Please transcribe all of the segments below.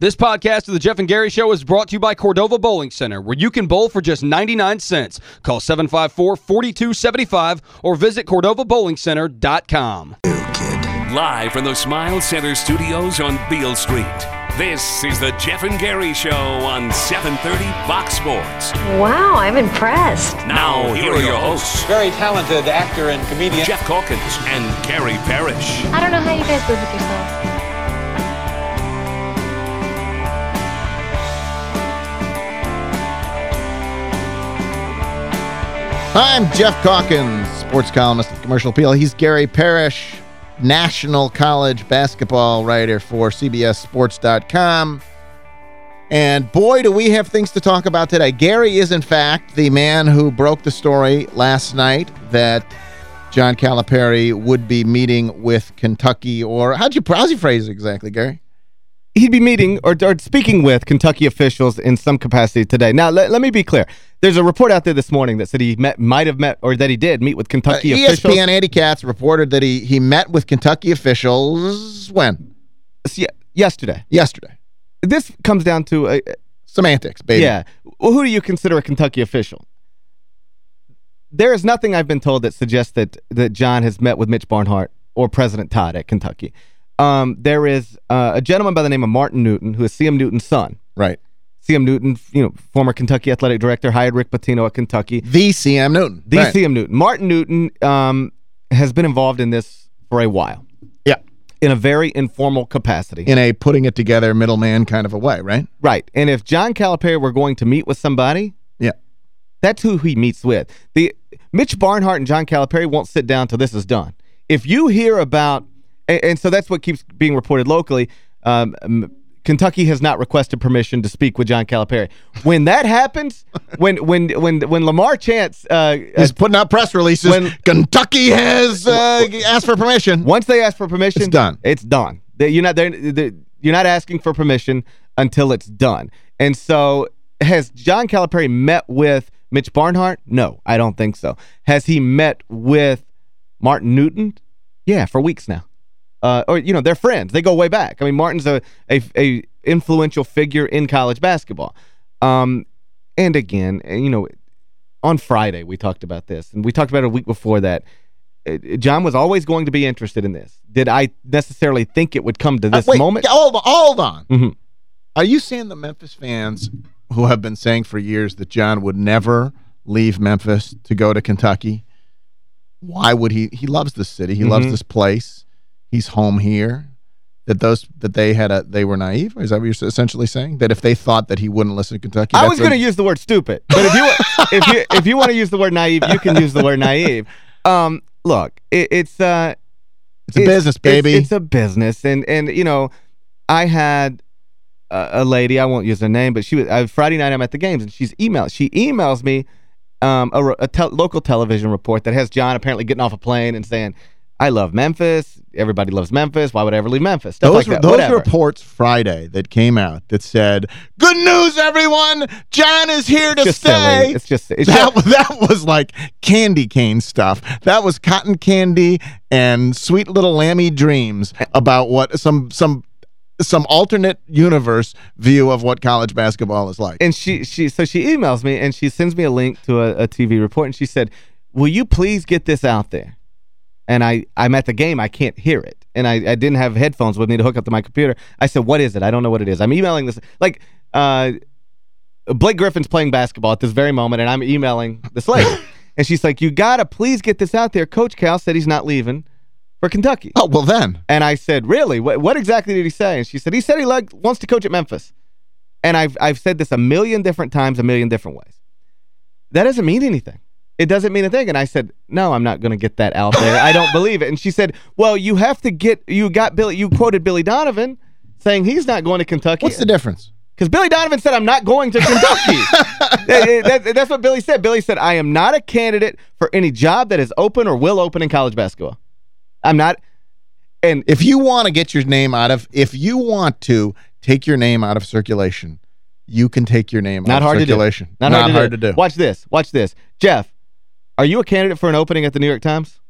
This podcast of the Geoff and Gary Show is brought to you by Cordova Bowling Center, where you can bowl for just 99 cents. Call 754-4275 or visit CordovaBowlingCenter.com. Live from the Smile Center studios on Beale Street. This is the Geoff and Gary Show on 730 Fox Sports. Wow, I'm impressed. Now, here are your hosts, Very talented actor and comedian. Geoff Calkins and Gary Parrish. I don't know how you guys live with yourselves. I'm Geoff Calkins, sports columnist at Commercial Appeal. He's Gary Parrish, national college basketball writer for CBSSports.com. And boy, do we have things to talk about today. Gary is, in fact, the man who broke the story last night that John Calipari would be meeting with Kentucky, or how'd you, how's you phrase exactly, Gary? he'd be meeting or, or speaking with Kentucky officials in some capacity today. Now, let, let me be clear. There's a report out there this morning that said he met, might have met or that he did meet with Kentucky uh, officials. ESPN Andy Katz reported that he he met with Kentucky officials when? Yesterday. Yesterday. This comes down to... A, Semantics, baby. Yeah. Well, who do you consider a Kentucky official? There is nothing I've been told that suggests that, that John has met with Mitch Barnhart or President Todd at Kentucky. Um, there is uh, a gentleman by the name of Martin Newton, who is C.M. Newton's son. Right. C.M. Newton, you know, former Kentucky athletic director, hired Rick Pitino at Kentucky. The C.M. Newton. The right. C.M. Newton. Martin Newton um, has been involved in this for a while. Yeah. In a very informal capacity. In a putting it together middleman kind of a way, right? Right. And if John Calipari were going to meet with somebody, yeah, that's who he meets with. The Mitch Barnhart and John Calipari won't sit down till this is done. If you hear about and, and, so that's what keeps being reported locally. Um, Kentucky has not requested permission to speak with John Calipari. When that happens, when when when when Lamar Chance uh, is putting out press releases, when Kentucky has uh, asked for permission. Once they ask for permission, it's done. It's done. You're not they're, they're, you're not asking for permission until it's done. And so has John Calipari met with Mitch Barnhart? No, I don't think so. Has he met with Martin Newton? Yeah, for weeks now uh, or, you know, they're friends. They go way back. I mean, Martin's a, a, a influential figure in college basketball. Um, and again, you know, on Friday we talked about this, and we talked about it a week before that. Uh, John was always going to be interested in this. Did I necessarily think it would come to this uh, wait, moment? Hold on. Hold on. Mm -hmm. Are you saying the Memphis fans who have been saying for years that John would never leave Memphis to go to Kentucky, why would he? He loves this city. He mm -hmm. loves this place he's home here that those that they had a they were naive? Is that what you're essentially saying? That if they thought that he wouldn't listen to Kentucky I was going to use the word stupid but if you if you if you want to use the word naive you can use the word naive. Um look it, it's uh it's a it's, business baby. it's, it's, a business and and you know I had a, a lady I won't use her name but she was uh, Friday night I'm at the games and she's emailed she emails me um a, a te local television report that has John apparently getting off a plane and saying I love Memphis. Everybody loves Memphis. Why would I ever leave Memphis? Stuff those like that. Those Whatever. reports Friday that came out that said, good news, everyone. John is here to just stay. Silly. It's just it's that, just, that was like candy cane stuff. That was cotton candy and sweet little lammy dreams about what some some some alternate universe view of what college basketball is like. And she she so she emails me and she sends me a link to a, a TV report and she said, will you please get this out there? And I, I'm at the game, I can't hear it. And I, I didn't have headphones with me to hook up to my computer. I said, what is it? I don't know what it is. I'm emailing this. Like, uh, Blake Griffin's playing basketball at this very moment, and I'm emailing this lady. and she's like, you got to please get this out there. Coach Cal said he's not leaving for Kentucky. Oh, well then. And I said, really? What, what exactly did he say? And she said, he said he like, wants to coach at Memphis. And I've, I've said this a million different times, a million different ways. That doesn't mean anything it doesn't mean a thing. And I said, no, I'm not going to get that out there. I don't believe it. And she said, well, you have to get, you got Billy, you quoted Billy Donovan saying he's not going to Kentucky. What's the difference? Because Billy Donovan said, I'm not going to Kentucky. that, that, that's what Billy said. Billy said, I am not a candidate for any job that is open or will open in college basketball. I'm not. And if you want to get your name out of, if you want to take your name out of circulation, you can take your name not out hard of circulation. To do. Not, not hard, to, hard do. to do. Watch this. Watch this. Geoff, are you a candidate for an opening at the New York Times?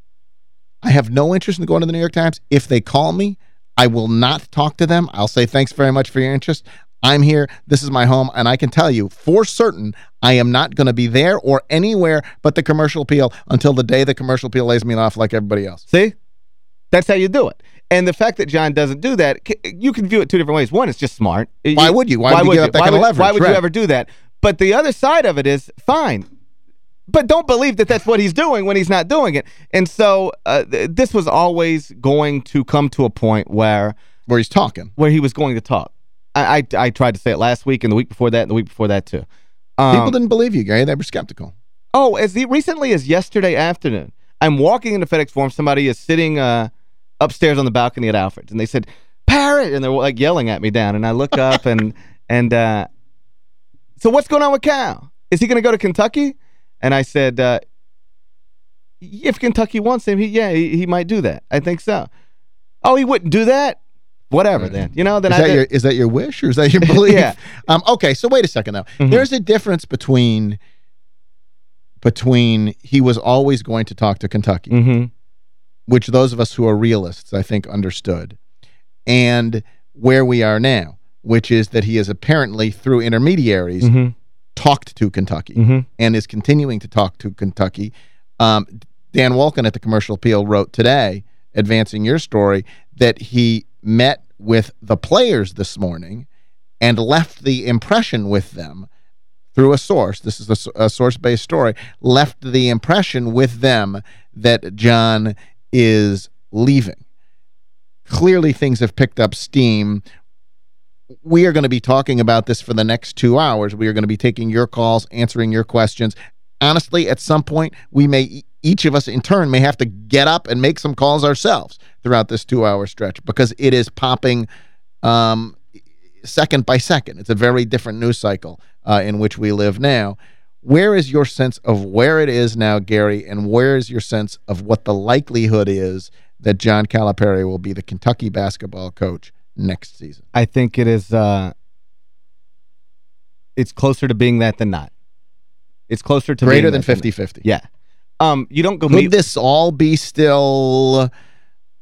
I have no interest in going to the New York Times. If they call me, I will not talk to them. I'll say thanks very much for your interest. I'm here. This is my home. And I can tell you for certain I am not going to be there or anywhere but the commercial appeal until the day the commercial appeal lays me off like everybody else. See? That's how you do it. And the fact that John doesn't do that, you can view it two different ways. One, it's just smart. Why would you? Why, why would you give up that why would, of leverage? Why would right. you ever do that? But the other side of it is, fine. But don't believe that that's what he's doing when he's not doing it. And so uh, th this was always going to come to a point where... Where he's talking. Where he was going to talk. I, I, I tried to say it last week and the week before that and the week before that too. Um, People didn't believe you, Gary. They were skeptical. Oh, as the, recently as yesterday afternoon, I'm walking into FedEx Forum. Somebody is sitting uh, upstairs on the balcony at Alfred's, and they said, Parrot! And they're like yelling at me down. And I look up and, and uh, so what's going on with Cal? Is he going to go to Kentucky? And I said, uh, if Kentucky wants him, he yeah, he, he might do that. I think so. Oh, he wouldn't do that? Whatever then. You know, then is I that your is that your wish or is that your belief? yeah. Um okay, so wait a second though. Mm -hmm. There's a difference between between he was always going to talk to Kentucky. Mm -hmm. Which those of us who are realists I think understood. And where we are now, which is that he is apparently through intermediaries mm -hmm. Talked to Kentucky mm-hmm. and is continuing to talk to Kentucky. Um, Dan Wolken at the Commercial Appeal wrote today, advancing your story, that he met with the players this morning and left the impression with them through a source, this is a, a source-based story, left the impression with them that John is leaving. Clearly things have picked up steam. We are going to be talking about this for the next two hours. We are going to be taking your calls, answering your questions. Honestly, at some point, we may each of us in turn may have to get up and make some calls ourselves throughout this two-hour stretch because it is popping um, second by second. It's a very different news cycle uh, in which we live now. Where is your sense of where it is now, Gary, and where is your sense of what the likelihood is that John Calipari will be the Kentucky basketball coach next season? I think it is uh, it's closer to being that than not. It's closer to Greater than 50-50. Yeah. Um, you don't go Could meet this all be still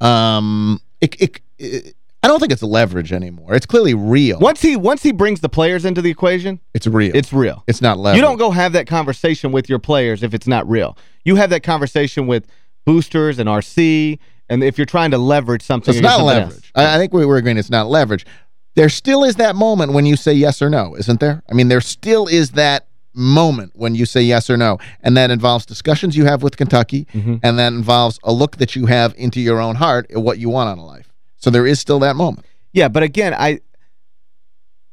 um it, it, it, I don't think it's leverage anymore. It's clearly real. Once he once he brings the players into the equation, it's real. It's real. It's not leverage. You don't go have that conversation with your players if it's not real. You have that conversation with boosters and RC and if you're trying to leverage something so it's not leverage. I, I think we were agreeing it's not leverage. There still is that moment when you say yes or no, isn't there? I mean, there still is that moment when you say yes or no. And that involves discussions you have with Kentucky, mm -hmm. and that involves a look that you have into your own heart at what you want out of life. So there is still that moment. Yeah, but again, I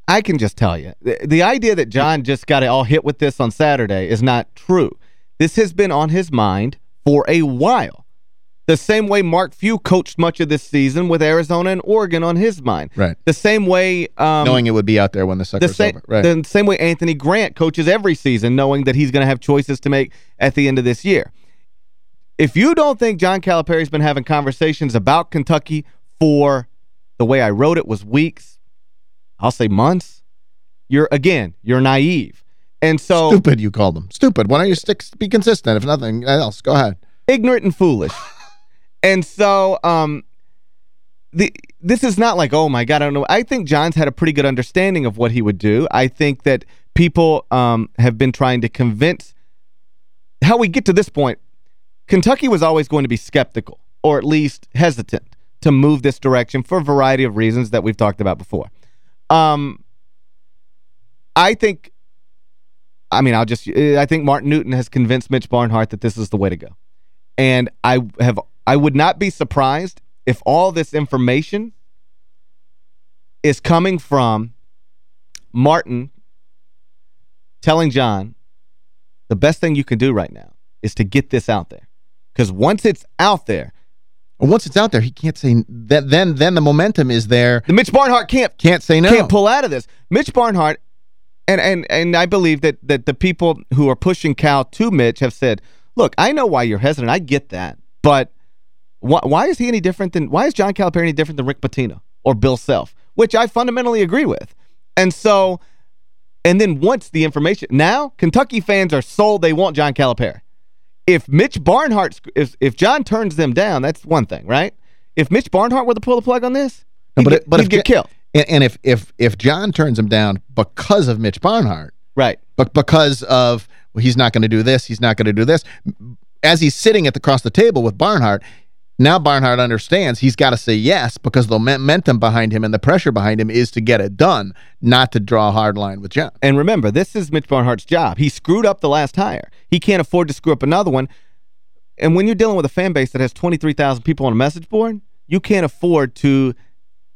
I can just tell you, the, the idea that John just got it all hit with this on Saturday is not true. This has been on his mind for a while. The same way Mark Few coached much of this season with Arizona and Oregon on his mind. Right. The same way... Um, knowing it would be out there when the sucker's the same, over. Right. The same way Anthony Grant coaches every season knowing that he's going to have choices to make at the end of this year. If you don't think John Calipari's been having conversations about Kentucky for, the way I wrote it was weeks, I'll say months, you're, again, you're naive. And so... Stupid, you called them. Stupid. Why don't you stick be consistent, if nothing else? Go ahead. Ignorant and foolish. And so um, the this is not like, oh, my God, I don't know. I think John's had a pretty good understanding of what he would do. I think that people um, have been trying to convince how we get to this point. Kentucky was always going to be skeptical or at least hesitant to move this direction for a variety of reasons that we've talked about before. Um, I think, I mean, I'll just, I think Martin Newton has convinced Mitch Barnhart that this is the way to go. And I have I would not be surprised if all this information is coming from Martin telling John the best thing you can do right now is to get this out there. Because once it's out there, once it's out there, he can't say that. Then, then the momentum is there. The Mitch Barnhart can't can't say no. Can't pull out of this. Mitch Barnhart, and and and I believe that that the people who are pushing Cal to Mitch have said, "Look, I know why you're hesitant. I get that, but why, why is he any different than why is John Calipari any different than Rick Pitino or Bill Self, which I fundamentally agree with, and so." And then once the information, now Kentucky fans are sold they want John Calipari. If Mitch Barnhart, if, if John turns them down, that's one thing, right? If Mitch Barnhart were to pull the plug on this, He'd but get- it- but if get killed. And, and if if if John turns him down because of Mitch Barnhart, Right. but because of well, he's not going to do this, he's not going to do this. As he's sitting at the across the table with Barnhart, now Barnhart understands he's got to say yes because the momentum behind him and the pressure behind him is to get it done, not to draw a hard line with John. And remember, this is Mitch Barnhart's job. He screwed up the last hire. He can't afford to screw up another one. And when you're dealing with a fan base that has 23,000 people on a message board, you can't afford to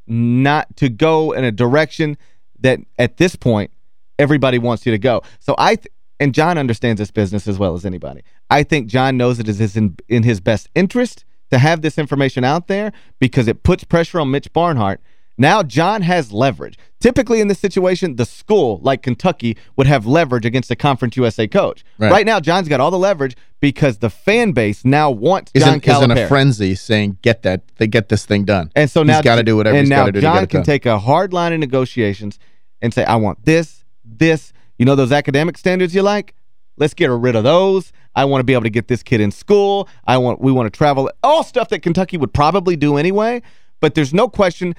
not to go in a direction that at this point everybody wants you to go. So I and John understands this business as well as anybody. I think John knows it is in in his best interest to have this information out there because it puts pressure on Mitch Barnhart. Now John has leverage. Typically in this situation, the school, like Kentucky, would have leverage against a Conference USA coach. Right. Right, now, John's got all the leverage because the fan base now wants Is John in, is in a frenzy saying, get that, they get this thing done. And so now he's got to do whatever and he's now got to do John to get it can take a hard line in negotiations and say, I want this, this. You know those academic standards you like? Let's get rid of those. I want to be able to get this kid in school. I want we want to travel. All stuff that Kentucky would probably do anyway. But there's no question.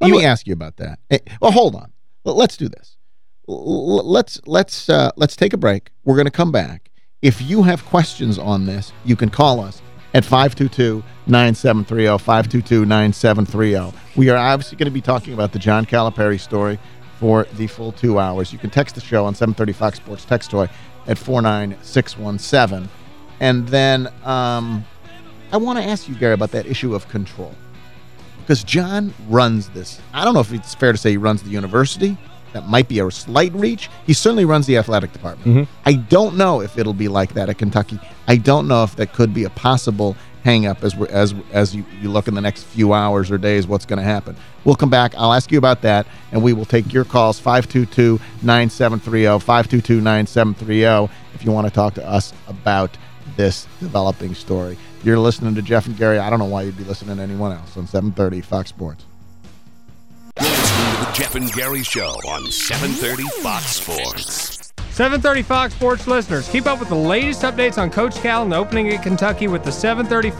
Let you- me ask you about that. Eh, Well, hold on. Let's do this. Let's let's uh, let's take a break. We're going to come back. If you have questions on this, you can call us at 522-9730, 522-9730. oh. We are obviously going to be talking about the John Calipari story for the full two hours. You can text the show on 730 Fox Sports text toy at 49617. And then um, I want to ask you, Gary, about that issue of control because John runs this. I don't know if it's fair to say he runs the university. That might be a slight reach. He certainly runs the athletic department. I don't know if it'll be like that at Kentucky. I don't know if that could be a possible hang-up as we're, as as you, you look in the next few hours or days what's going to happen. We'll come back. I'll ask you about that, and we will take your calls 522-9730, 522-9730 if you want to talk to us about this developing story. You're listening to Geoff and Gary. I don't know why you'd be listening to anyone else on 730 Fox Sports. You're listening to the Geoff and Gary Show on 730 Fox Sports. 730 Fox Sports listeners, keep up with the latest updates on Coach Cal and the opening at Kentucky with the 730